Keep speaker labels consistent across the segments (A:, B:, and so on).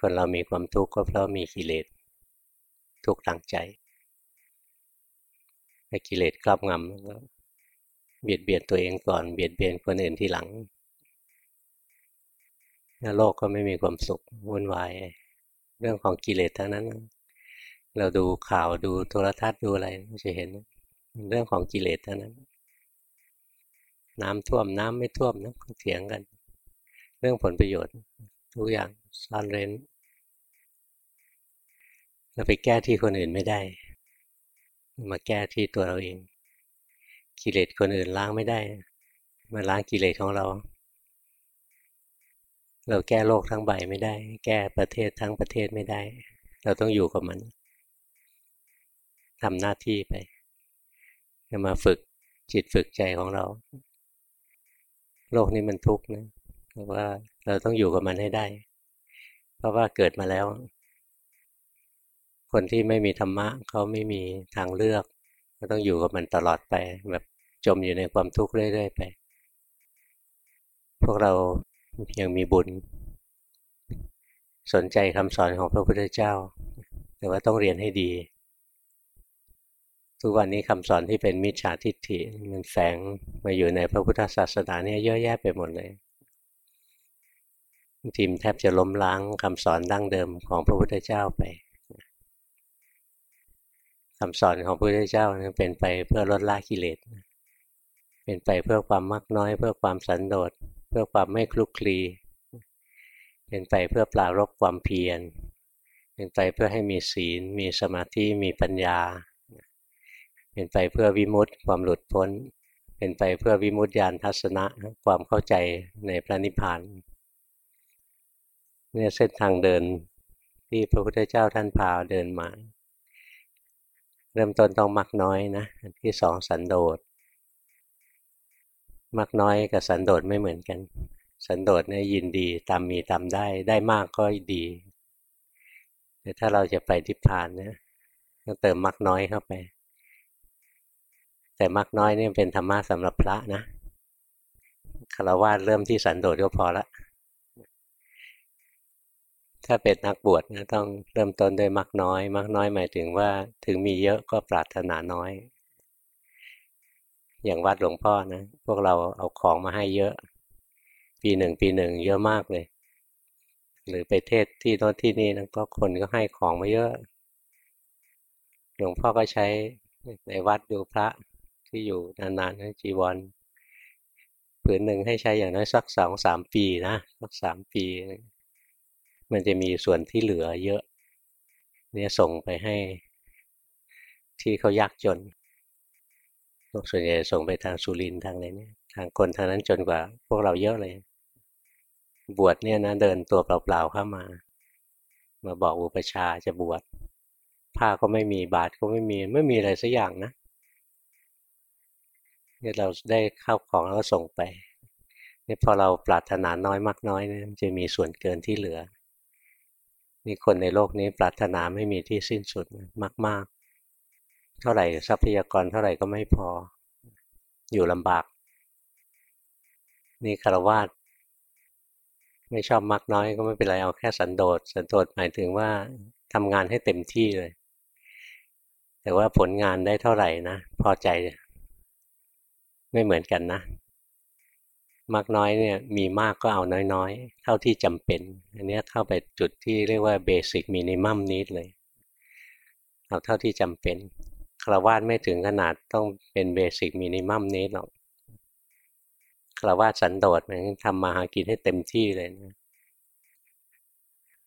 A: คนเรามีความทุกข์ก็เพราะมีกิเลสทุกข์ทางใจถ้กิเลสครอบงำเบียดเบียนตัวเองก่อน เบียดเบียนคนอื่นที่หลังโลกก็ไม่มีความสุขวุ่นวายเรื่องของกิเลสทั้งนั้น เราดูข่าวดูโทรทัศน์ดูอะไรจะเห็นเรื่องของกิเลสทั้งนั้น น้ำท่วมน้ำไม่ท่วมนะเถียงกัน เรื่องผลประโยชน์ ทุกอย่างซ่อนเร้น เราไปแก้ที่คนอื่นไม่ได้ มาแก้ที่ตัวเราเอง กิเลสคนอื่นล้างไม่ได้ มาล้างกิเลสของเรา เราแก้โลกทั้งใบไม่ได้ แก้ประเทศทั้งประเทศไม่ได้ เราต้องอยู่กับมันทำหน้าที่ไปจะมาฝึกจิตฝึกใจของเรา โลกนี้มันทุกข์นะ ว่าเราต้องอยู่กับมันให้ได้ เพราะว่าเกิดมาแล้ว คนที่ไม่มีธรรมะเขาไม่มีทางเลือก ก็ต้องอยู่กับมันตลอดไป แบบจมอยู่ในความทุกข์เรื่อยๆไป พวกเรายังมีบุญ สนใจคำสอนของพระพุทธเจ้า แต่ว่าต้องเรียนให้ดี ทุกวันนี้คำสอนที่เป็นมิจฉาทิฏฐิมันแฝงมาอยู่ในพระพุทธศาสนาเนี่ยเยอะแยะไปหมดเลย ทีมแทบจะล้มล้างคำสอนดั้งเดิมของพระพุทธเจ้าไปคำสอนของพระพุทธเจ้าเป็นไปเพื่อลดละกิเลส เป็นไปเพื่อความมักน้อย เพื่อความสันโดษ เพื่อความไม่คลุกคลี เป็นไปเพื่อปลารบความเพียร เป็นไปเพื่อให้มีศีล มีสมาธิ มีปัญญา เป็นไปเพื่อวิมุตติความหลุดพ้น เป็นไปเพื่อวิมุตติญาณทัศนะ ความเข้าใจในพระนิพพานเนี่ยเส้นทางเดินที่พระพุทธเจ้าท่านพาเดินมา เริ่มต้นต้องมักน้อยนะที่สองสันโดษมักน้อยกับสันโดษไม่เหมือนกัน สันโดษเนี่ยยินดีตามมีตามได้ได้มากก็ดีแต่ถ้าเราจะไปทิพพานเนี่ยต้องเติมมักน้อยเข้าไป แต่มักน้อยเนี่ยเป็นธรรมะสำหรับพระนะคารวะเริ่มที่สันโดษก็พอละ ถ้าเป็นนักบวชนะต้องเริ่มต้นด้วยมักน้อย มักน้อยหมายถึงว่าถึงมีเยอะก็ปรารถนาน้อย อย่างวัดหลวงพ่อนะ พวกเราเอาของมาให้เยอะ ปีหนึ่งปีหนึ่งเยอะมากเลย หรือไปเทศที่โน้นที่นี่นะก็คนก็ให้ของมาเยอะ หลวงพ่อก็ใช้ในวัดดูพระที่อยู่นานๆนะจีวรผืนหนึ่งให้ใช้อย่างน้อยสักสองสามปีนะสักสามปี มันจะมีส่วนที่เหลือเยอะ เนี่ยส่งไปให้ที่เขายากจนส่วนใหญ่ส่งไปทางสุรินทางอะไรเนี่ยทางคนทางนั้นจนกว่า พวกเราเยอะเลย บวชเนี่ยนะเดินตัวเปล่าๆเข้ามา มาบอกอุปชาจะบวชผ้าก็ไม่มีบาทก็ไม่มีไม่มีอะไรสักอย่างนะเนี่ยเราได้เข้าของแล้วก็ส่งไปเนี่ยพอเราปรารถนาน้อยมากน้อยเนี่ยจะมีส่วนเกินที่เหลือ นี่คนในโลกนี้ปรารถนาไม่มีที่สิ้นสุดมาก ๆ เท่าไหร่ทรัพยากรเท่าไหร่ก็ไม่พอ อยู่ลำบาก นี่คารวาสไม่ชอบมากน้อยก็ไม่เป็นไรเอาแค่สันโดษสันโดษหมายถึงว่าทำงานให้เต็มที่เลย แต่ว่าผลงานได้เท่าไหร่นะพอใจ ไม่เหมือนกันนะ มากน้อยเนี่ยมีมากก็เอาน้อยๆ เท่าที่จำเป็น อันนี้เข้าไปจุดที่เรียกว่าเบสิกมินิมัมนิดเลยเอาเท่าที่จำเป็นคราวาสไม่ถึงขนาดต้องเป็นเบสิกมินิมัมนิดหรอกคราวาสสันโดษมันทำมาหากินให้เต็มที่เลยนะ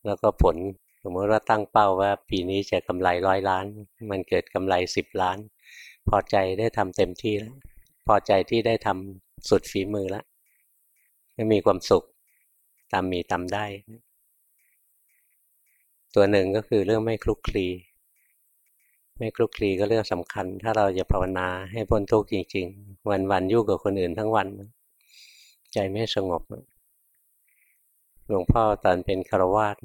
A: แล้วก็ผลสมมติว่าตั้งเป้าว่าปีนี้จะกำไรร้อยล้าน มันเกิดกำไรสิบล้าน พอใจได้ทำเต็มที่แล้วพอใจที่ได้ทำสุดฝีมือแล้ว ไม่มีความสุขตามมีตามได้ ตัวหนึ่งก็คือเรื่องไม่คลุกคลี ไม่คลุกคลีก็เรื่องสำคัญ ถ้าเราจะภาวนาให้พ้นทุกข์จริง ๆ วันวันยุ่งกับคนอื่นทั้งวัน ใจไม่สงบ หลวงพ่อตอนเป็นคารวาส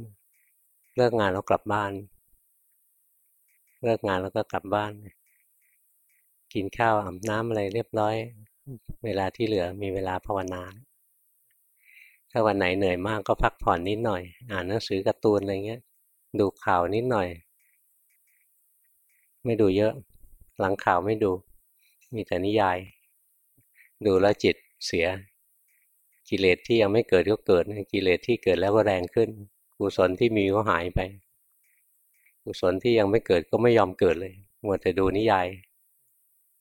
A: เลิกงานแล้วกลับบ้าน เลิกงานแล้วก็กลับบ้าน กินข้าวอาบน้ำอะไรเรียบร้อย เวลาที่เหลือมีเวลาภาวนา ถ้าวันไหนเหนื่อยมากก็พักผ่อนนิดหน่อย อ่านหนังสือการ์ตูนอะไรเงี้ย ดูข่าวนิดหน่อย ไม่ดูเยอะ หลังข่าวไม่ดู มีแต่นิยาย ดูแล้วจิตเสีย กิเลสที่ยังไม่เกิดก็เกิด กิเลสที่เกิดแล้วก็แรงขึ้น กุศลที่มีก็หายไป กุศลที่ยังไม่เกิดก็ไม่ยอมเกิดเลยมัวแต่ดูนิยาย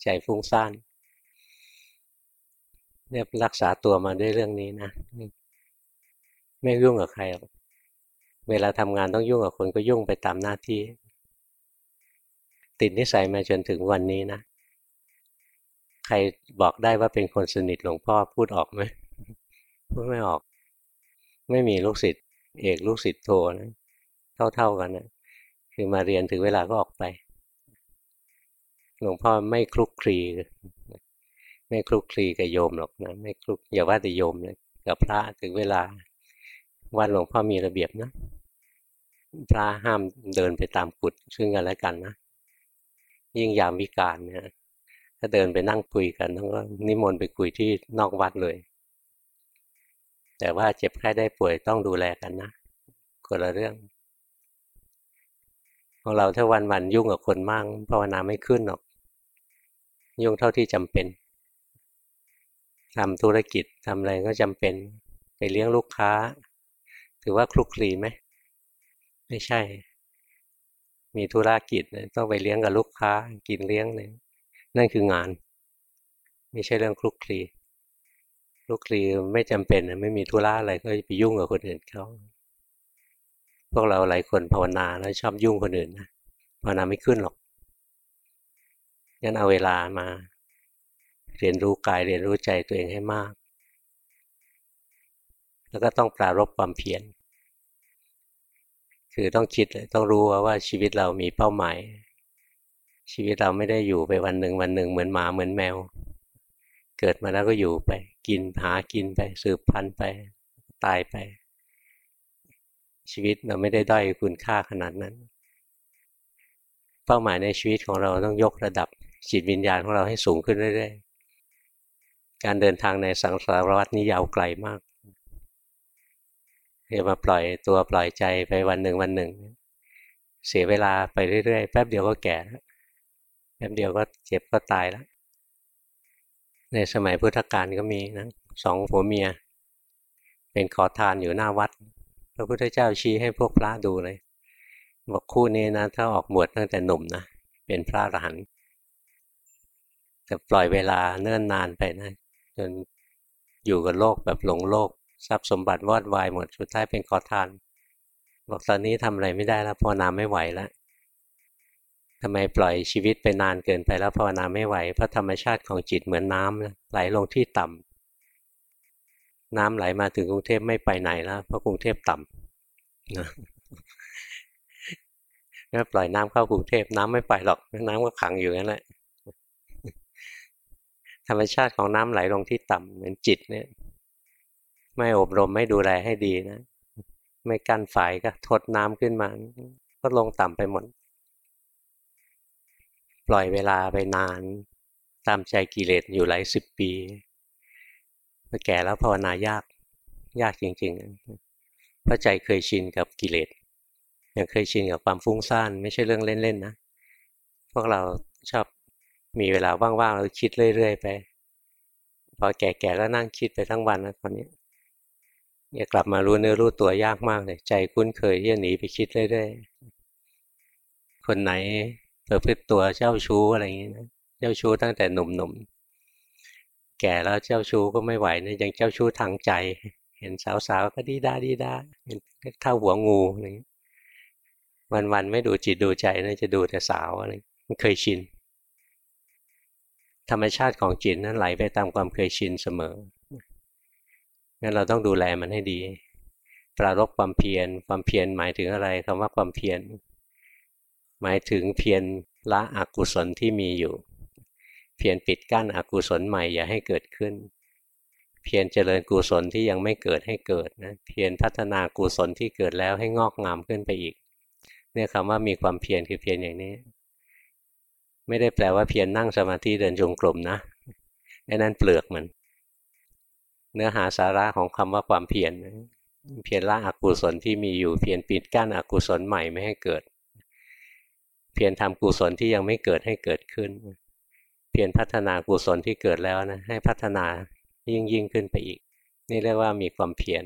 A: ใจฟุ้งซ่านเนี่ยรักษาตัวมาด้วยเรื่องนี้นะ ไม่ยุ่งกับใคร เวลาทำงานต้องยุ่งกับคนก็ยุ่งไปตามหน้าที่ ติดนิสัยมาจนถึงวันนี้นะ ใครบอกได้ว่าเป็นคนสนิทหลวงพ่อพูดออกไหมพูดไม่ออก ไม่มีลูกศิษย์เอกลูกศิษย์โทนะเท่าๆกันนะคือมาเรียนถึงเวลาก็ออกไป หลวงพ่อไม่คลุกคลีไม่คลุกคลีกับโยมหรอกนะไม่คลุกอย่าว่าแต่โยมเลยกับพระถึงเวลา วัดหลวงพ่อมีระเบียบนะพระห้ามเดินไปตามกุฏซึ่งกันและกันนะยิ่งยามวิการเนี่ยถ้าเดินไปนั่งคุยกันต้องก็นิมนต์ไปคุยที่นอกวัดเลย แต่ว่าเจ็บไข้ได้ป่วยต้องดูแลกันนะคนละเรื่องของเราถ้าวันวันยุ่งกับคนมากภาวนาไม่ขึ้นหรอก ยุ่งเท่าที่จำเป็นทำธุรกิจทำอะไรก็จำเป็น ไปเลี้ยงลูกค้า ถือว่าคลุกคลีไหมไม่ใช่ มีธุรกิจต้องไปเลี้ยงกับลูกค้า กินเลี้ยงเลยนั่นคืองาน ไม่ใช่เรื่องคลุกคลีคลุกคลีไม่จำเป็นไม่มีธุระอะไรก็ไปยุ่งกับคนอื่นเขาพวกเราหลายคนภาวนาแล้วชอบยุ่งคนอื่นนะภาวนาไม่ขึ้นหรอกงั้นเอาเวลามา เรียนรู้กายเรียนรู้ใจตัวเองให้มาก แล้วก็ต้องปรารบความเพียรคือต้องคิดต้องรู้ว่าชีวิตเรามีเป้าหมาย ชีวิตเราไม่ได้อยู่ไปวันหนึ่งวันหนึ่งเหมือนหมาเหมือนแมว เกิดมาแล้วก็อยู่ไป กินหากินไป สืบพันธุ์ไป ตายไป ชีวิตเราไม่ได้ด้อยคุณค่าขนาดนั้น เป้าหมายในชีวิตของเราต้องยกระดับจิตวิญญาณของเราให้สูงขึ้นเรื่อยการเดินทางในสังสารวัฏนี้ยาวไกลมาก จะมาปล่อยตัวปล่อยใจไปวันหนึ่งวันหนึ่ง เสียเวลาไปเรื่อยๆ แป๊บเดียวก็แก่แล้วแป๊บเดียวก็เจ็บก็ตายแล้วในสมัยพุทธกาลก็มีนะสองผัวเมีย เป็นขอทานอยู่หน้าวัด พระพุทธเจ้าชี้ให้พวกพระดูเลย บอกคู่นี้นะ ถ้าออกบวชตั้งแต่หนุ่มนะเป็นพระอรหันต์แต่ปล่อยเวลาเนิ่นนานไปนะจนอยู่กับโลกแบบหลงโลก ทรัพย์สมบัติวอดวายหมดสุดท้ายเป็นขอทาน บอกตอนนี้ทำอะไรไม่ได้แล้วภาวนาไม่ไหวแล้วทำไมปล่อยชีวิตไปนานเกินไปแล้วภาวนาไม่ไหวเพราะธรรมชาติของจิตเหมือนน้ำนะไหลลงที่ต่ำน้ำไหลมาถึงกรุงเทพไม่ไปไหนแล้วเพราะกรุงเทพต่ำนะถ้าปล่อยน้ำเข้ากรุงเทพน้ำไม่ไปหรอก น้ำก็ขังอยู่นั่นแหละธรรมชาติของน้ำไหลลงที่ต่ำเหมือนจิตเนี่ย ไม่อบรมไม่ดูแลให้ดีนะ ไม่กั้นฝายก็ทดน้ำขึ้นมา ก็ลงต่ำไปหมด ปล่อยเวลาไปนาน ตามใจกิเลสอยู่หลายสิบปีพอแก่แล้วภาวนายากยากจริงๆ เพราะใจเคยชินกับกิเลสยังเคยชินกับความฟุ้งซ่านไม่ใช่เรื่องเล่นๆนะพวกเราชอบมีเวลาว่างๆเราคิดเรื่อยๆไป พอแก่ๆก็นั่งคิดไปทั้งวันนะคนนี้ อย่ากลับมารู้เนื้อรู้ตัวยากมากเลยใจคุ้นเคยที่จะหนีไปคิดเรื่อยๆคนไหนเประพฤติตัวเจ้าชู้อะไรอย่างนี้นะเจ้าชู้ตั้งแต่หนุ่มๆแก่แล้วเจ้าชู้ก็ไม่ไหวนะยังเจ้าชู้ทางใจ เห็นสาวๆก็ดีด้าดีด้าเท่าหัวงูอะไรวันๆไม่ดูจิตดูใจนะจะดูแต่สาวอะไรมันเคยชินธรรมชาติของจิตนั้นไหลไปตามความเคยชินเสมอ งั้นเราต้องดูแลมันให้ดี ปรารบความเพียร ความเพียรหมายถึงอะไรคำว่าความเพียร หมายถึงเพียรละอกุศลที่มีอยู่ เพียรปิดกั้นอกุศลใหม่อย่าให้เกิดขึ้น เพียรเจริญกุศลที่ยังไม่เกิดให้เกิดนะ เพียรพัฒนากุศลที่เกิดแล้วให้งอกงามขึ้นไปอีก เนี่ยคำว่ามีความเพียรคือเพียรอย่างนี้ ไม่ได้แปลว่าเพียรนนั่งสมาธิเดินจงกรมนะไอ้นั่นเปลือกมัน เนื้อหาสาระของคำว่าความเพียรเพียรละอกุศลที่มีอยู่เพียรปิดกั้นอกุศลใหม่ไม่ให้เกิด เพียรทำกุศลที่ยังไม่เกิดให้เกิดขึ้น เพียรพัฒนากุศลที่เกิดแล้วนะให้พัฒนายิ่งยิ่งขึ้นไปอีก นี่เรียกว่ามีความเพียร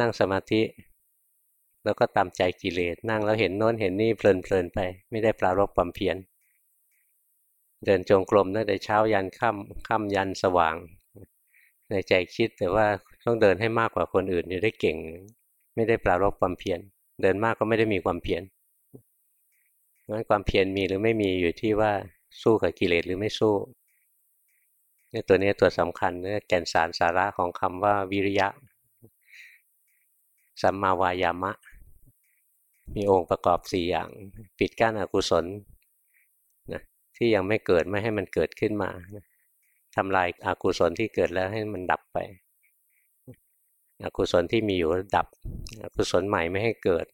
A: นั่งสมาธิ แล้วก็ตามใจกิเลสนั่งแล้วเห็นโน้นเห็นนี่เพลินๆไป ไม่ได้ปรารบความเพียรเดินจงกรมตั้งแต่เช้ายันค่ำค่ำยันสว่าง ในใจคิดแต่ว่าต้องเดินให้มากกว่าคนอื่นจะได้เก่ง ไม่ได้ปรารบความเพียรเดินมากก็ไม่ได้มีความเพียรงั้นความเพียรมีหรือไม่มีอยู่ที่ว่าสู้กับกิเลสหรือไม่สู้เนี่ตัวนี้ตัวสำคัญเนี่ยแก่นสารสาระของคำว่าวิริยะ สัมมาวายามะ มีองค์ประกอบสี่อย่าง ปิดกั้นอกุศลนะที่ยังไม่เกิดไม่ให้มันเกิดขึ้นมา ทำลายอากุศลที่เกิดแล้วให้มันดับไปอกุศลที่มีอยู่ดับอกุศลใหม่ไม่ให้เกิด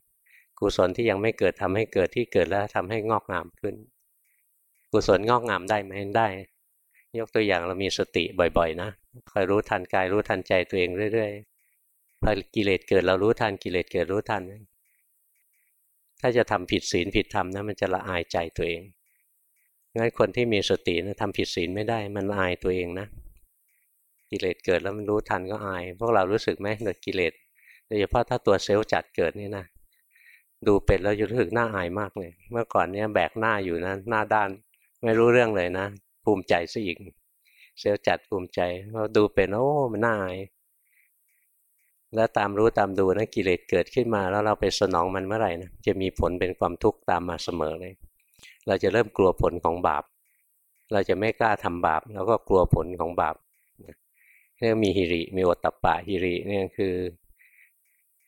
A: กุศลที่ยังไม่เกิดทำให้เกิดที่เกิดแล้วทำให้งอกงามขึ้น กุศลงอกงามได้ไหมได้ ยกตัวอย่างเรามีสติบ่อย ๆ นะคอยรู้ทันกายรู้ทันใจตัวเองเรื่อยๆพอกิเลสเกิดเรารู้ทันกิเลสเกิดรู้ทัน ถ้าจะทำผิดศีลผิดธรรมนะมันจะละอายใจตัวเอง งั้นคนที่มีสตินะทำผิดศีลไม่ได้ มันอายตัวเองนะ กิเลสเกิดแล้วมันรู้ทันก็อาย พวกเรารู้สึกไหมเกิดกิเลสโดยเฉพาะถ้าตัวเซลล์จัดเกิดนี่นะดูเป็นแล้วรู้สึกหน้าอายมากเลย เมื่อก่อนเนี้ยแบกหน้าอยู่นะหน้าด้าน ไม่รู้เรื่องเลยนะ ภูมิใจซะอีก เซลล์จัดภูมิใจเราดูเป็นโอ้มันน่าอายแล้วตามรู้ตามดูนะกิเลสเกิดขึ้นมา แล้วเราไปสนองมันเมื่อไหร่นะจะมีผลเป็นความทุกข์ตามมาเสมอเลย เราจะเริ่มกลัวผลของบาป เราจะไม่กล้าทำบาป แล้วก็กลัวผลของบาปเรียกมีฮิริ มีโอตตะปะฮิริเนี่ยคือ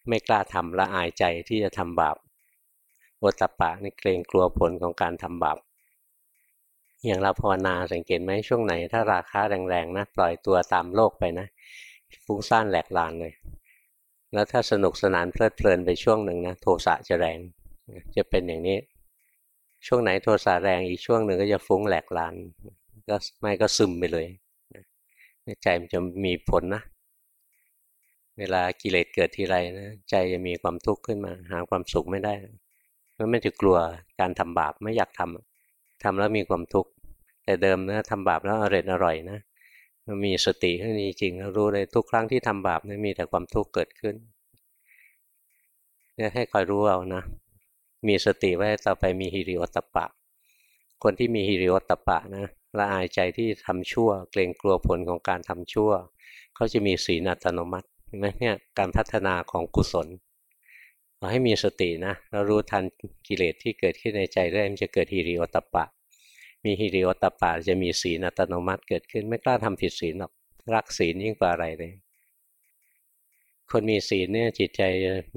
A: ไม่กล้าทำละอายใจที่จะทำบาปโอตตะปะนี่เกรงกลัวผลของการทำบาปอย่างเราภาวนาสังเกตไหมช่วงไหน ถ้าราคาแรงๆนะปล่อยตัวตามโลกไปนะฟุ้งซ่านแหลกลานเลย แล้วถ้าสนุกสนานเพลิดเพลินไปช่วงหนึ่งนะโทสะจะแรงจะเป็นอย่างนี้ ช่วงไหนโทสะแรงอีกช่วงหนึ่งก็จะฟุ้งแหลกลานก็ไม่ก็ซึมไปเลยใจมันจะมีผลนะ เวลากิเลสเกิดทีไรนะใจจะมีความทุกข์ขึ้นมา หาความสุขไม่ได้เพราะมันจะกลัวการทำบาปไม่อยากทำทำแล้วมีความทุกข์แต่เดิมนะทำบาปแล้วอร่อยอร่อยนะมันมีสติขึ้นจริงแล้วรู้เลยทุกครั้งที่ทำบาปนะมีแต่ความทุกข์เกิดขึ้นเนี่ยให้คอยรู้เอานะ มีสติไว้ต่อไปมีฮิริโอตปะ คนที่มีฮิริโอตปะนะละอายใจที่ทำชั่ว เกรงกลัวผลของการทำชั่ว เขาจะมีศีลอัตโนมัติเห็นไหมเนี่ยการพัฒนาของกุศลเราให้มีสตินะเรารู้ทันกิเลสที่เกิดขึ้นในใจเรื่อยมันจะเกิดฮิริโอตปะ มีฮิริโอตปะจะมีศีลอัตโนมัติเกิดขึ้นไม่กล้าทำผิดศีลหรอกรักศีลยิ่งกว่าอะไรเลยคนมีศีลเนี่ยจิตใจ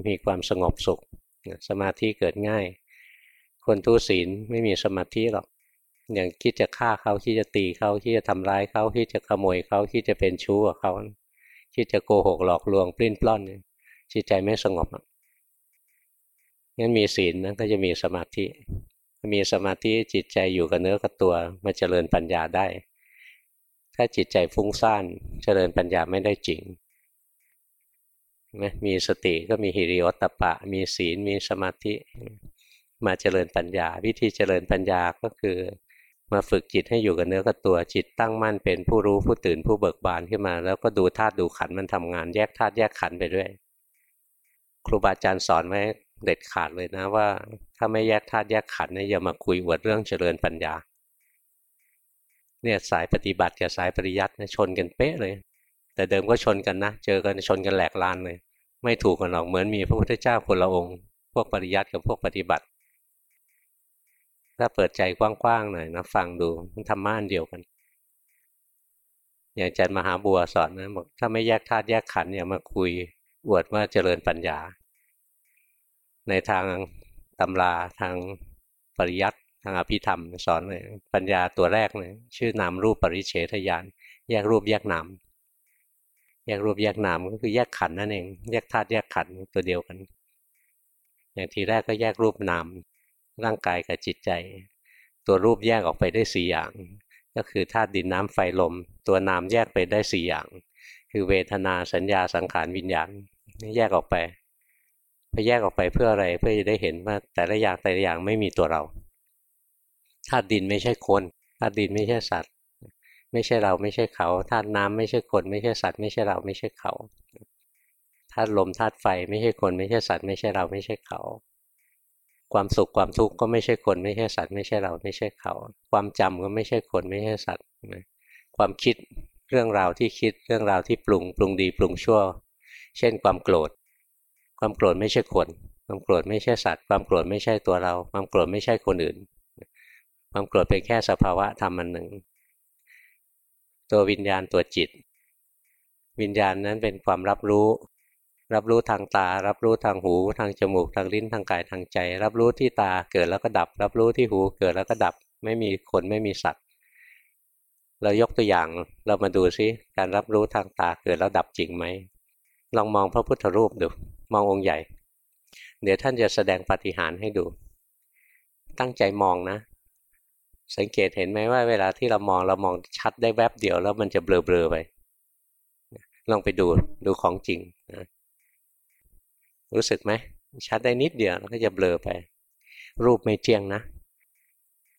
A: มีความสงบสุข สมาธิเกิดง่าย คนทุศีลไม่มีสมาธิหรอก อย่างคิดจะฆ่าเขาคิดจะตีเขาคิดจะทำร้ายเขาคิดจะขโมยเขาคิดจะเป็นชู้กับเขาคิดจะโกหกหลอกลวงปลิ้นปล้อนจิตใจไม่สงบงั้นมีศีลนั้นก็จะมีสมาธิ มีสมาธิจิตใจอยู่กับเนื้อกับตัวมาเจริญปัญญาได้ ถ้าจิตใจฟุ้งซ่านเจริญปัญญาไม่ได้จริง มีสติก็มีหิริโอตตปะ มีศีลมีสมาธิ มาเจริญปัญญา วิธีเจริญปัญญาก็คือ มาฝึกจิตให้อยู่กับเนื้อกับตัวจิตตั้งมั่นเป็นผู้รู้ผู้ตื่นผู้เบิกบานขึ้นมา แล้วก็ดูธาตุดูขันมันทำงานแยกธาตุแยกขันไปด้วย ครูบาอาจารย์สอนไว้เด็ดขาดเลยนะว่า ถ้าไม่แยกธาตุแยกขันเนี่ยอย่ามาคุยอวดเรื่องเจริญปัญญาเนี่ยสายปฏิบัติกับสายปริยัติชนกันเป๊ะเลย แต่เดิมก็ชนกันนะ เจอกันชนกันแหลกลานเลย ไม่ถูกกันหรอกเหมือนมีพระพุทธเจ้าคนละองค์ พวกปริยัติกับพวกปฏิบัติ ถ้าเปิดใจกว้างๆหน่อยนะฟังดูมันทำม่านเดียวกัน อย่างอาจารย์มหาบัวสอนนะบอกถ้าไม่แยกธาตุแยกขันธ์อย่ามาคุยอวดว่าเจริญปัญญา ในทางตำราทางปริยัติทางอภิธรรมสอนเลยปัญญาตัวแรกเลยชื่อนามรูปปริเฉทญาณแยกรูปแยกนาม แยกรูปแยกนามก็คือแยกขันนั่นเอง แยกธาตุแยกขันตัวเดียวกัน อย่างทีแรกก็แยกรูปนาม ร่างกายกับจิตใจ ตัวรูปแยกออกไปได้สี่อย่าง ก็คือธาตุดินน้ำไฟลม ตัวนามแยกไปได้สี่อย่าง คือเวทนาสัญญาสังขารวิญญาณนี่แยกออกไปพอแยกออกไปเพื่ออะไรเพื่อจะได้เห็นว่าแต่ละอย่างแต่ละอย่างไม่มีตัวเราธาตุดินไม่ใช่คนธาตุดินไม่ใช่สัตว์ ไม่ใช่เราไม่ใช่เขาธาตุน้ำไม่ใช่คนไม่ใช่สัตว์ไม่ใช่เราไม่ใช่เขาธาตุลมธาตุไฟไม่ใช่คนไม่ใช่สัตว์ไม่ใช่เราไม่ใช่เขา ความสุขความทุกข์ก็ไม่ใช่คนไม่ใช่สัตว์ไม่ใช่เราไม่ใช่เขา ความจำก็ไม่ใช่คนไม่ใช่สัตว์ความคิดเรื่องราวที่คิดเรื่องราวที่ปรุงปรุงดีปรุงชั่ว เช่นความโกรธ ความโกรธไม่ใช่คน ความโกรธไม่ใช่สัตว์ ความโกรธไม่ใช่ตัวเรา ความโกรธไม่ใช่คนอื่น ความโกรธเป็นแค่สภาวะธรรมอันหนึ่ง ตัววิญญาณตัวจิต วิญญาณนั้นเป็นความรับรู้ รับรู้ทางตา รับรู้ทางหู ทางจมูก ทางลิ้น ทางกาย ทางใจ รับรู้ที่ตาเกิดแล้วก็ดับ รับรู้ที่หูเกิดแล้วก็ดับ ไม่มีคนไม่มีสัตว์ เรายกตัวอย่างเรามาดูซิการรับรู้ทางตาเกิดแล้วดับจริงไหม ลองมองพระพุทธรูปดู มององค์ใหญ่ เดี๋ยวท่านจะแสดงปฏิหารให้ดู ตั้งใจมองนะ สังเกตเห็นไหมว่าเวลาที่เรามองเรามองชัดได้แวบเดียวแล้วมันจะเบลอๆไปลองไปดูดูของจริงนะรู้สึกไหมชัดได้นิดเดียวแล้วก็จะเบลอไป รูปไม่เที่ยงนะ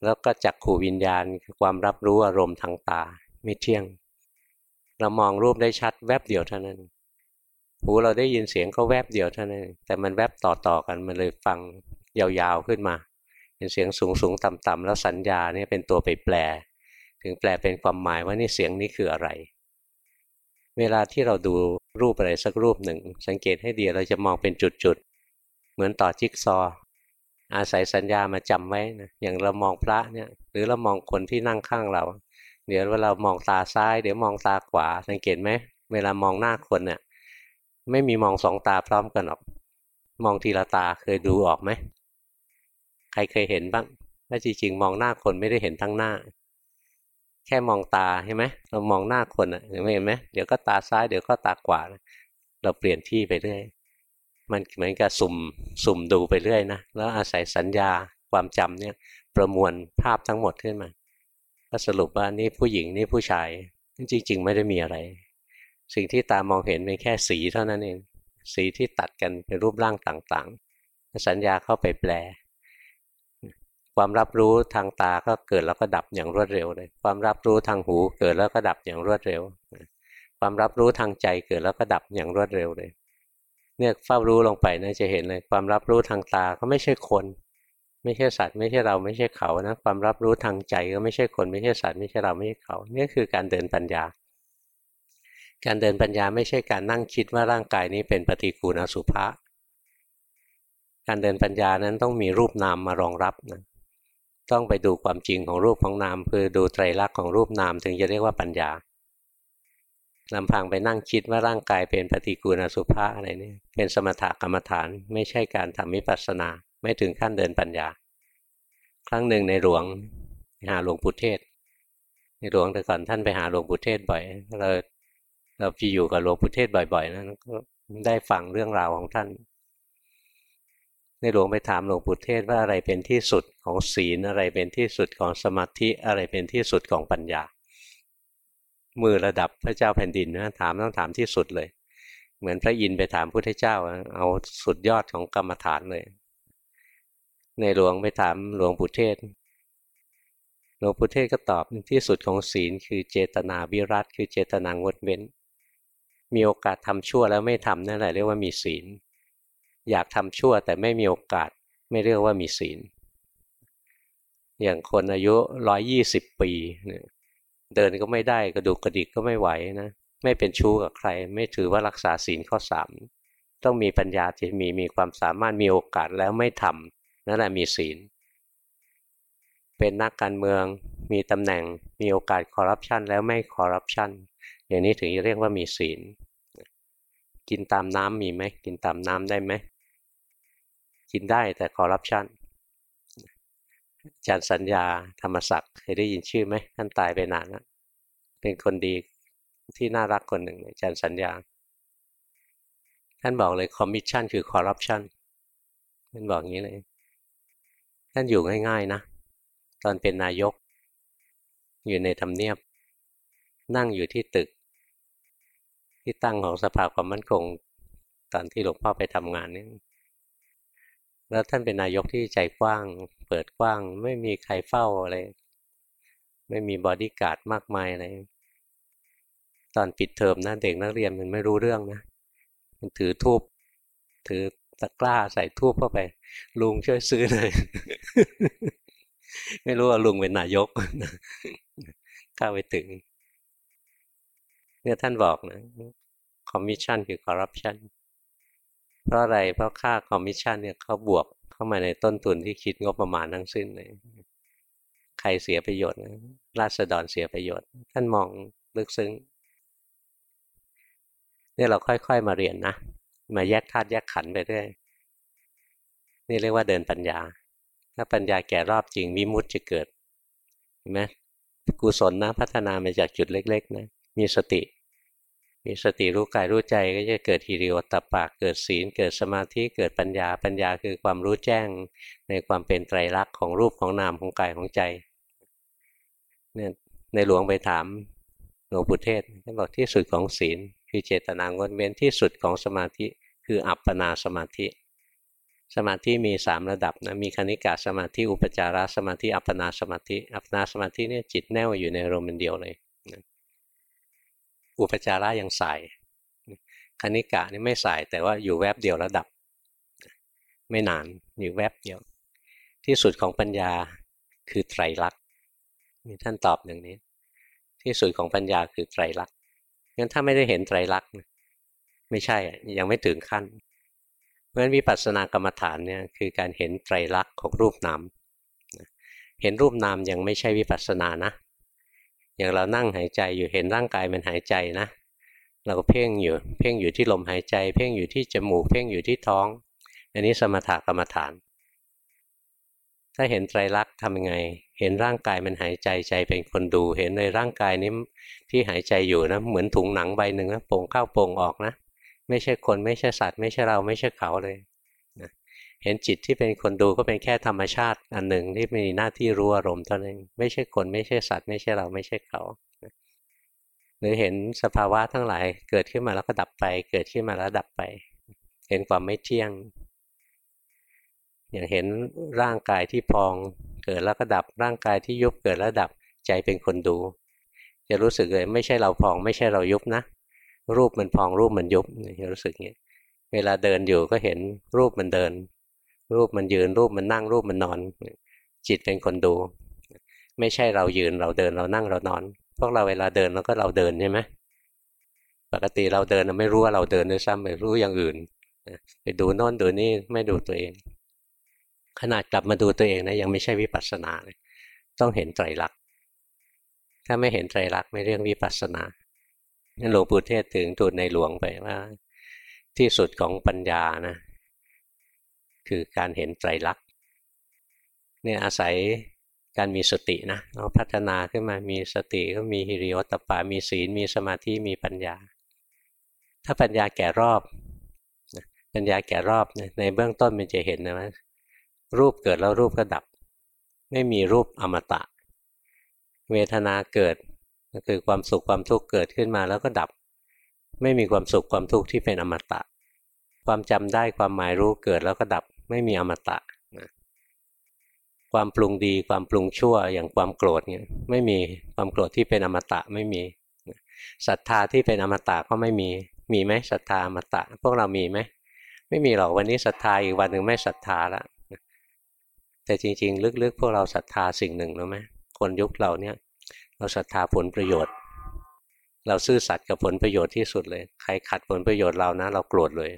A: แล้วก็จักขู่วิญญาณความรับรู้อารมณ์ทางตาไม่เที่ยง เรามองรูปได้ชัดแวบเดียวเท่านั้น หูเราได้ยินเสียงก็แวบเดียวเท่านั้น แต่มันแวบต่อๆกันมันเลยฟังยาวๆขึ้นมา เป็นเสียงสูงๆต่ำๆแล้วสัญญาเนี่ยเป็นตัวไปแปล ถึงแปลเป็นความหมายว่านี่เสียงนี้คืออะไร เวลาที่เราดูรูปอะไรสักรูปหนึ่ง สังเกตให้ดีเราจะมองเป็นจุดๆ เหมือนต่อจิ๊กซอ อาศัยสัญญามาจำไว้นะอย่างเรามองพระเนี่ยหรือเรามองคนที่นั่งข้างเรา เดี๋ยวเวลามองตาซ้าย เดี๋ยวมองตาขวา สังเกตไหมเวลามองหน้าคนเนี่ยไม่มีมองสองตาพร้อมกันหรอก มองทีละตาเคยดูออกไหม ใครเคยเห็นบ้างว่าจริงๆมองหน้าคนไม่ได้เห็นทั้งหน้า แค่มองตาใช่ไหมเรามองหน้าคนอะเห็นไหมเดี๋ยวก็ตาซ้ายเดี๋ยวก็ตาขวาเราเปลี่ยนที่ไปเรื่อยมันเหมือนกับสุ่มสุ่มดูไปเรื่อยนะแล้วอาศัยสัญญาความจำเนี่ยประมวลภาพทั้งหมดขึ้นมาก็สรุปว่านี่ผู้หญิงนี่ผู้ชายจริง ๆ ไม่ได้มีอะไร สิ่งที่ตามองเห็นเป็นแค่สีเท่านั้นเอง สีที่ตัดกันเป็นรูปร่างต่างๆ สัญญาเข้าไปแปล ความรับรู้ทางตาก็เกิดแล้วก็ดับอย่างรวดเร็วเลย ความรับรู้ทางหูเกิดแล้วก็ดับอย่างรวดเร็ว ความรับรู้ทางใจเกิดแล้วก็ดับอย่างรวดเร็วเลย เนี่ยเฝ้ารู้ลงไปนะจะเห็นเลย ความรับรู้ทางตาก็ไม่ใช่คน ไม่ใช่สัตว์ ไม่ใช่เราไม่ใช่เขานะ ความรับรู้ทางใจก็ไม่ใช่คนไม่ใช่สัตว์ไม่ใช่เราไม่ใช่เขา นี่คือการเดินปัญญา การเดินปัญญาไม่ใช่การนั่งคิดว่าร่างกายนี้เป็นปฏิกูลอสุภะการเดินปัญญานั้นต้องมีรูปนามมารองรับนะ ต้องไปดูความจริงของรูปของนามคือดูไตรลักษณ์ของรูปนามถึงจะเรียกว่าปัญญาลำพังไปนั่งคิดว่าร่างกายเป็นปฏิกูลอสุภะอะไรนี่เป็นสมถกรรมฐาน ไม่ใช่การทำวิปัสสนา ไม่ถึงขั้นเดินปัญญา ครั้งหนึ่งในหลวงหาหลวงปู่เทศ ในหลวงแต่ก่อนท่านไปหาหลวงปู่เทศบ่อย เราเราไปอยู่กับหลวงปู่เทศบ่อย ๆนะก็ได้ฟังเรื่องราวของท่าน ในหลวงไปถามหลวงปู่เทศว่าอะไรเป็นที่สุดของศีลอะไรเป็นที่สุดของสมาธิอะไรเป็นที่สุดของปัญญา มือระดับพระเจ้าแผ่นดินนะถามต้องถามที่สุดเลย เหมือนพระอินไปถามพุทธเจ้า เอาสุดยอดของกรรมฐานเลย ในหลวงไปถามหลวงปู่เทศหลวงปู่เทศก็ตอบที่สุดของศีลคือเจตนาวิรัตคือเจตนางดเว้น มีโอกาสทำชั่วแล้วไม่ทำนั่นแหละเรียกว่ามีศีล อยากทำชั่วแต่ไม่มีโอกาส ไม่เรียกว่ามีศีล อย่างคนอายุร้อยยี่สิบปีเนี่ยเดินก็ไม่ได้กระดูกกระดิกก็ไม่ไหวนะไม่เป็นชู้กับใคร ไม่ถือว่ารักษาศีลข้อสามต้องมีปัญญาที่มีมีความสามารถมีโอกาสแล้วไม่ทำนั่นแหละมีศีล เป็นนักการเมืองมีตำแหน่งมีโอกาสคอร์รัปชันแล้วไม่คอร์รัปชันอย่างนี้ถึงจะเรียกว่ามีศีล กินตามน้ำมีไหมกินตามน้ำได้ไหม กินได้แต่คอร์รัปชันอาจารย์สัญญาธรรมศักดิ์เคยได้ยินชื่อไหมท่านตายไปนานแล้วเป็นคนดีที่น่ารักคนหนึ่งอาจารย์สัญญา ท่านบอกเลยคอมมิชชั่นคือคอร์รัปชันท่านบอกอย่างนี้เลย ท่านอยู่ง่ายๆนะ ตอนเป็นนายก อยู่ในทำเนียบ นั่งอยู่ที่ตึก ที่ตั้งของสภาความมั่นคง ตอนที่หลวงพ่อไปทำงานนี่ แล้วท่านเป็นนายกที่ใจกว้าง เปิดกว้าง ไม่มีใครเฝ้าอะไร ไม่มีบอดี้การ์ดมากมายอะไร ตอนปิดเทอมนะเด็กนักเรียนมันไม่รู้เรื่องนะ มันถือธูปถือตะกร้าใส่ธูปเข้าไป ลุงช่วยซื้อเลยไม่รู้ว่าลุงเป็นนายกเข้าไปถึง เนี่ยท่านบอกนะคอมมิชชั่นคือคอร์รัปชัน เพราะอะไรเพราะค่าคอมมิชชั่นเนี่ยเขาบวกเข้ามาในต้นทุนที่คิดงบประมาณทั้งสิ้นเลยใครเสียประโยชน์ราษฎรเสียประโยชน์ ท่านมองลึกซึ้งเนี่ยเราค่อยๆมาเรียนนะมาแยกธาตุแยกขันไปเรื่อยนี่เรียกว่าเดินปัญญา ถ้าปัญญาแก่รอบจริงวิมุตจะเกิดเห็นไหมกุศลนะพัฒนามาจากจุดเล็ก ๆ นะ มีสติ มีสติรู้กายรู้ใจก็จะเกิดฮิริโอตปาเกิดศีล เกิดสมาธิเกิดปัญญาปัญญาคือความรู้แจ้งในความเป็นไตรลักษณ์ของรูปของนามของกายของใจเนี่ยในหลวงไปถามหลวงปู่เทศท่านบอกที่สุดของศีล คือเจตนางดเว้นที่สุดของสมาธิ คืออัปปนาสมาธิ สมาธิมีสามระดับนะมีคณิกาสมาธิอุปจารสมาธิอัปปนาสมาธิอัปปนาสมาธิเนี่ยจิตแน่วอยู่ในอารมณ์เดียวเลย อุปจาระยังสายคณิกะนี่ไม่สายแต่ว่าอยู่แวบเดียวแล้วดับ ไม่นานอยู่แวบเดียว ที่สุดของปัญญาคือไตรลักษณ์มีท่านตอบอย่างนี้ ที่สุดของปัญญาคือไตรลักษณ์งั้นถ้าไม่ได้เห็นไตรลักษณ์ไม่ใช่ยังไม่ถึงขั้น เพราะฉะนั้นวิปัสสนากรรมฐานเนี่ยคือการเห็นไตรลักษณ์ของรูปนามเห็นรูปนามยังไม่ใช่วิปัสสนานะ อย่างเรานั่งหายใจอยู่เห็นร่างกายมันหายใจนะ เราก็เพ่งอยู่ เพ่งอยู่ที่ลมหายใจ เพ่งอยู่ที่จมูก เพ่งอยู่ที่ท้อง อันนี้สมถกรรมฐาน ถ้าเห็นไตรลักษณ์ทำยังไง เห็นร่างกายมันหายใจใจเป็นคนดู เห็นในร่างกายนี้ที่หายใจอยู่นะ เหมือนถุงหนังใบหนึ่งนะโป่งเข้าโป่งออกนะ ไม่ใช่คนไม่ใช่สัตว์ ไม่ใช่เราไม่ใช่เขาเลย เห็นจิตที่เป็นคนดูก็เป็นแค่ธรรมชาติอันหนึ่งที่มีหน้าที่รู้อารมณ์เท่านั้นไม่ใช่คนไม่ใช่สัตว์ ไม่ใช่เราไม่ใช่เขา หรือเห็นสภาวะทั้งหลายเกิดขึ้นมาแล้วก็ดับไป เกิดขึ้นมาแล้วดับไป เห็นความไม่เที่ยง อย่างเห็นร่างกายที่พองเกิดแล้วก็ดับร่างกายที่ยุบเกิดแล้วดับใจเป็นคนดู จะรู้สึกเลยไม่ใช่เราพอง ไม่ใช่เรายุบนะ รูปมันพองรูปมันยุบจะรู้สึกอย่างนี้เวลาเดินอยู่ก็เห็นรูปมันเดิน รูปมันยืนรูปมันนั่งรูปมันนอน จิตเป็นคนดู ไม่ใช่เรายืนเราเดินเรานั่งเรานอน พวกเราเวลาเดินเราก็เราเดินใช่ไหมปกติเราเดินเราไม่รู้ว่าเราเดินด้วยซ้ำไปรู้อย่างอื่นไปดูโน่นดูนี่ไม่ดูตัวเอง ขนาดกลับมาดูตัวเองนะยังไม่ใช่วิปัสสนาเลยต้องเห็นไตรลักษณ์ถ้าไม่เห็นไตรลักษณ์ไม่เรียกวิปัสสนาหลวงปู่เทศถึงตูดในหลวงไปว่า ที่สุดของปัญญานะ คือการเห็นไตรลักษณ์เนี่ยอาศัยการมีสตินะเราพัฒนาขึ้นมามีสติก็มีฮิริโอตปามีศีล มีสมาธิมีปัญญา ถ้าปัญญาแก่รอบ ปัญญาแก่รอบในเบื้องต้นมันจะเห็นนะว่ารูปเกิดแล้วรูปก็ดับ ไม่มีรูปอมตะ เวทนาเกิดก็คือความสุขความทุกข์เกิดขึ้นมาแล้วก็ดับ ไม่มีความสุขความทุกข์ที่เป็นอมตะ ความจำได้ความหมายรู้เกิดแล้วก็ดับ ไม่มีอมตะนะความปรุงดีความปรุงชั่วอย่างความโกรธเนี่ยไม่มีความโกรธที่เป็นอมตะไม่มีศรัทธาที่เป็นอมตะก็ไม่มีมีไหมศรัทธาอมตะ พวกเรามีไหมไม่มีหรอกวันนี้ศรัทธาอีกวันหนึ่งไม่ศรัทธาละแต่จริงๆ ลึกๆ พวกเราศรัทธาสิ่งหนึ่งรู้ไหมคนยุคเราเนี่ยเราศรัทธาผลประโยชน์ เราซื่อสัตย์กับผลประโยชน์ที่สุดเลย ใครขัดผลประโยชน์เรานะ เราโกรธเลย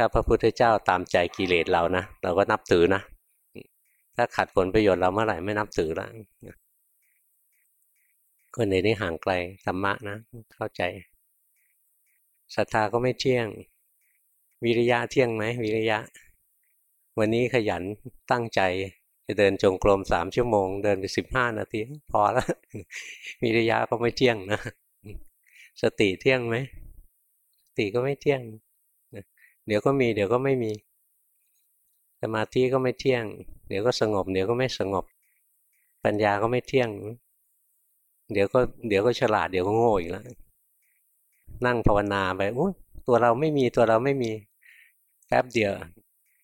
A: ถ้าพระพุทธเจ้าตามใจกิเลสเรานะเราก็นับถือนะถ้าขัดผลประโยชน์เราเมื่อไหร่ไม่นับถือแล้วคนในนี้ห่างไกลธรรมะนะ เข้าใจศรัทธาก็ไม่เที่ยง วิริยะเที่ยงไหมวิริยะ วันนี้ขยันตั้งใจจะเดินจงกรมสามชั่วโมง เดินไปสิบห้านาทีพอแล้ววิริยะก็ไม่เที่ยงนะ สติเที่ยงไหมสติก็ไม่เที่ยง เดี๋ยวก็มีเดี๋ยวก็ไม่มี สมาธิก็ไม่เที่ยง เดี๋ยวก็สงบ เดี๋ยวก็ไม่สงบ ปัญญาก็ไม่เที่ยง เดี๋ยวก็เดี๋ยวก็ฉลาดเดี๋ยวก็โง่อีกแล้วนั่งภาวนาไปอุ้ตัวเราไม่มีตัวเราไม่มีแป๊บเดียว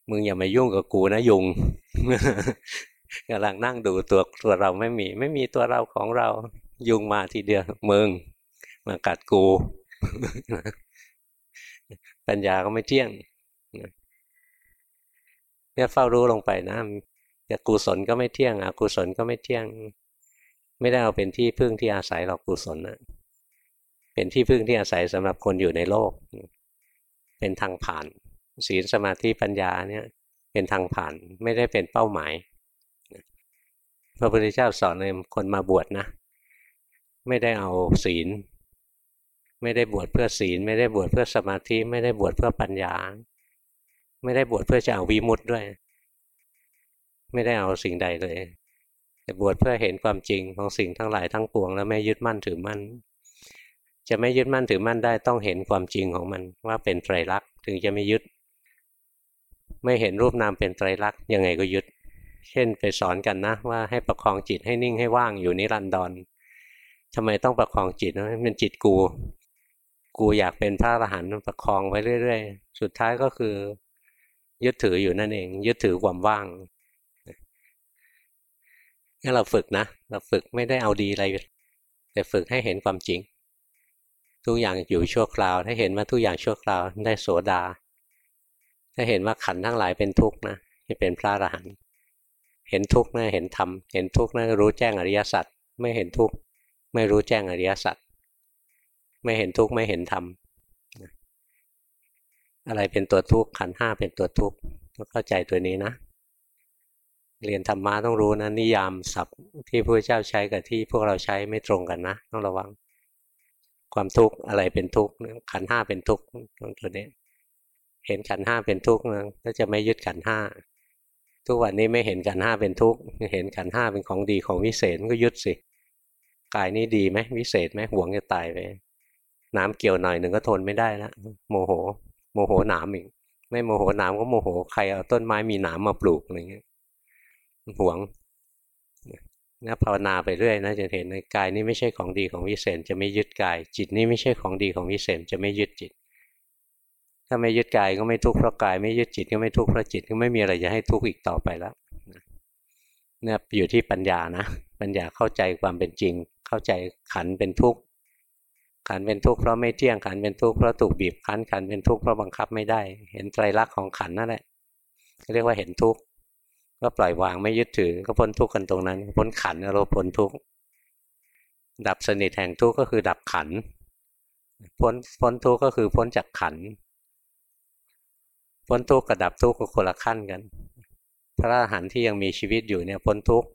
A: มึงอย่ามายุ่งกับกูนะยุงกำลังนั่งดูตัวตัวเราไม่มี ไม่มีตัวเราของเรายุงมาทีเดียวมึงมากัดกู ปัญญาก็ไม่เที่ยงเนี่ยเฝ้ารู้ลงไปนะจะกุศลก็ไม่เที่ยงอกุศลก็ไม่เที่ยง ไม่ได้เอาเป็นที่พึ่งที่อาศัยหรอกกุศลนะเป็นที่พึ่งที่อาศัยสำหรับคนอยู่ในโลก เป็นทางผ่าน ศีลสมาธิปัญญาเนี่ยเป็นทางผ่านไม่ได้เป็นเป้าหมายพระพุทธเจ้าสอนเลยคนมาบวชนะ ไม่ได้เอาศีล ไม่ได้บวชเพื่อศีล ไม่ได้บวชเพื่อสมาธิ ไม่ได้บวชเพื่อปัญญา ไม่ได้บวชเพื่อจะเอาวิมุตต์ด้วย ไม่ได้เอาสิ่งใดเลยแต่บวชเพื่อเห็นความจริงของสิ่งทั้งหลายทั้งปวง แล้วไม่ยึดมั่นถือมั่น จะไม่ยึดมั่นถือมั่นได้ต้องเห็นความจริงของมันว่าเป็นไตรลักษณ์ถึงจะไม่ยึด ไม่เห็นรูปนามเป็นไตรลักษณ์ยังไงก็ยึด เช่นไปสอนกันนะว่าให้ประคองจิตให้นิ่งให้ว่างอยู่นิรันดรทำไมต้องประคองจิตนะมันจิตกู กูอยากเป็นพระอรหันต์ประคองไว้เรื่อยๆ สุดท้ายก็คือ ยึดถืออยู่นั่นเอง ยึดถือความว่างนี่เราฝึกนะ เราฝึกไม่ได้เอาดีอะไร แต่ฝึกให้เห็นความจริง ทุกอย่างอยู่ชั่วคราว ถ้าเห็นว่าทุกอย่างชั่วคราวได้โสดา ถ้าเห็นว่าขันทั้งหลายเป็นทุกข์นะจะเป็นพระอรหันต์เห็นทุกข์นะเห็นธรรมเห็นทุกข์นะรู้แจ้งอริยสัจไม่เห็นทุกข์ไม่รู้แจ้งอริยสัจ ไม่เห็นทุกข์ไม่เห็นธรรมอะไรเป็นตัวทุกข์ขันห้าเป็นตัวทุกข์ต้องเข้าใจตัวนี้นะ เรียนธรรมะต้องรู้นะนิยามศัพท์ที่พระเจ้าใช้กับที่พวกเราใช้ไม่ตรงกันนะ ต้องระวัง ความทุกข์อะไรเป็นทุกข์ขันห้าเป็นทุกข์ตัวนี้เห็นขันห้าเป็นทุกข์นะก็จะไม่ยึดขันห้าทุกวันนี้ไม่เห็นขันห้าเป็นทุกข์เห็นขันห้าเป็นของดีของวิเศษก็ยึดสิกายนี้ดีไหมวิเศษไหมหวงจะตายไป น้ำเกี่ยวหน่อยหนึ่งก็ทนไม่ได้แล้วโมโห โมโหหนามอีกไม่โมโหหนามก็โมโหใครเอาต้นไม้มีหนามมาปลูกอะไรเงี้ยหวงนะภาวนาไปเรื่อยนะจะเห็นในกายนี้ไม่ใช่ของดีของวิเศษจะไม่ยึดกาย จิตนี้ไม่ใช่ของดีของวิเศษจะไม่ยึดจิต ถ้าไม่ยึดกายก็ไม่ทุกข์เพราะกายไม่ยึดจิตก็ไม่ทุกข์เพราะจิตก็ไม่มีอะไรจะให้ทุกข์อีกต่อไปแล้วเนี่ยอยู่ที่ปัญญานะ ปัญญาเข้าใจความเป็นจริง เข้าใจขันเป็นทุกข์ ขันเป็นทุกข์เพราะไม่เที่ยงขันเป็นทุกข์เพราะถูกบีบคั้นขันเป็นทุกข์เพราะบังคับไม่ได้ เห็นไตรลักษณ์ของขันนั่นแหละเรียกว่าเห็นทุกข์ก็ปล่อยวางไม่ยึดถือก็พ้นทุกข์กันตรงนั้น พ้นขันเราพ้นทุกข์ดับสนิทแห่งทุกข์ก็คือดับขันพ้นพ้นทุกข์ก็คือพ้นจากขันพ้นทุกข์กับดับทุกข์ก็คนละขั้นกัน พระอรหันต์ที่ยังมีชีวิตอยู่เนี่ยพ้นทุกข์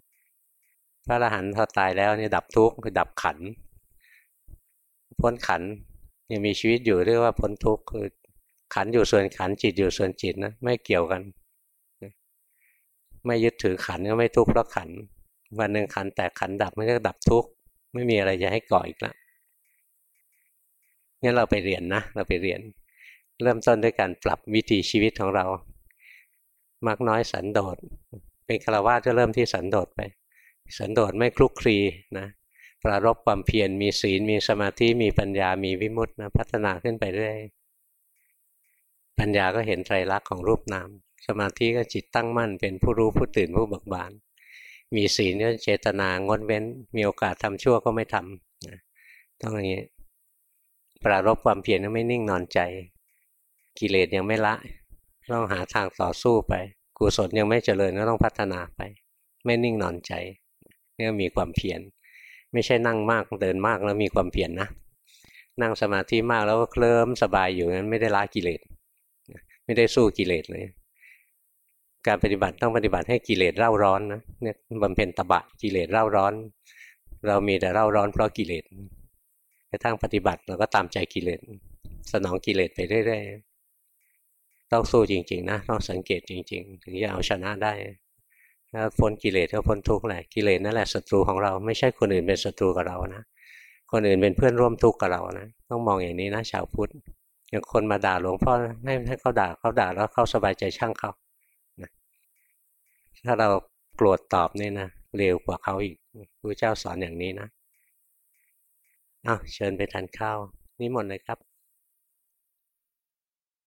A: พระอรหันต์พอตายแล้วเนี่ยดับทุกข์คือดับขัน พ้นขันยังมีชีวิตอยู่เรียกว่าพ้นทุกข์คือขันอยู่ส่วนขันจิตอยู่ส่วนจิตนะไม่เกี่ยวกัน ไม่ยึดถือขันก็ไม่ทุกข์เพราะขันวันหนึ่งขันแตกขันดับมันก็ดับทุกข์ไม่มีอะไรจะให้ก่ออีกแล้วงั้นเราไปเรียนนะเราไปเรียน เริ่มต้นด้วยการปรับวิถีชีวิตของเรามากน้อยสันโดษเป็นฆราวาสก็เริ่มที่สันโดษไป สันโดษไม่คลุกคลีนะ ปรารบความเพียรมีศีล มีสมาธิมีปัญญามีวิมุตตินะพัฒนาขึ้นไปเรื่อยปัญญาก็เห็นไตรลักษณ์ของรูปนาม สมาธิก็จิตตั้งมั่น เป็นผู้รู้ผู้ตื่นผู้เบิกบาน มีศีลก็เจตนางดเว้น มีโอกาสทำชั่วก็ไม่ทำนะต้องอย่างนี้ ปรารบความเพียรก็ไม่นิ่งนอนใจ กิเลสยังไม่ละต้องหาทางต่อสู้ไป กุศลยังไม่เจริญก็ต้องพัฒนาไป ไม่นิ่งนอนใจนี่มีความเพียร ไม่ใช่นั่งมากเดินมากแล้วมีความเพียรนนะนั่งสมาธิมากแล้วก็เคลิ้มสบายอยู่นั้นไม่ได้ละกิเลสไม่ได้สู้กิเลสเลย การปฏิบัติต้องปฏิบัติให้กิเลสเร่าร้อนนะเนี่ยบำเพ็ญตบะกิเลสเร่าร้อน เรามีแต่เร่าร้อนเพราะกิเลสกระทั่งปฏิบัติเราก็ตามใจกิเลสสนองกิเลสไปเรื่อยๆต้องสู้จริง ๆ นะต้องสังเกตจริง ๆ ถึงจะเอาชนะได้ พ้นกิเลสก็พ้นทุกข์แหละกิเลสนั่นแหละศัตรูของเราไม่ใช่คนอื่นเป็นศัตรูกับเรานะคนอื่นเป็นเพื่อนร่วมทุกข์กับเรานะต้องมองอย่างนี้นะชาวพุทธอย่างคนมาด่าหลวงพ่อให้ให้เขาด่าเขาด่าแล้วเขาสบายใจช่างเขาถ้าเราโกรธตอบนี่นะเร็วกว่าเขาอีกพระเจ้าสอนอย่างนี้นะอ้าวเชิญไปทานข้าวนี่หมดเลยครับ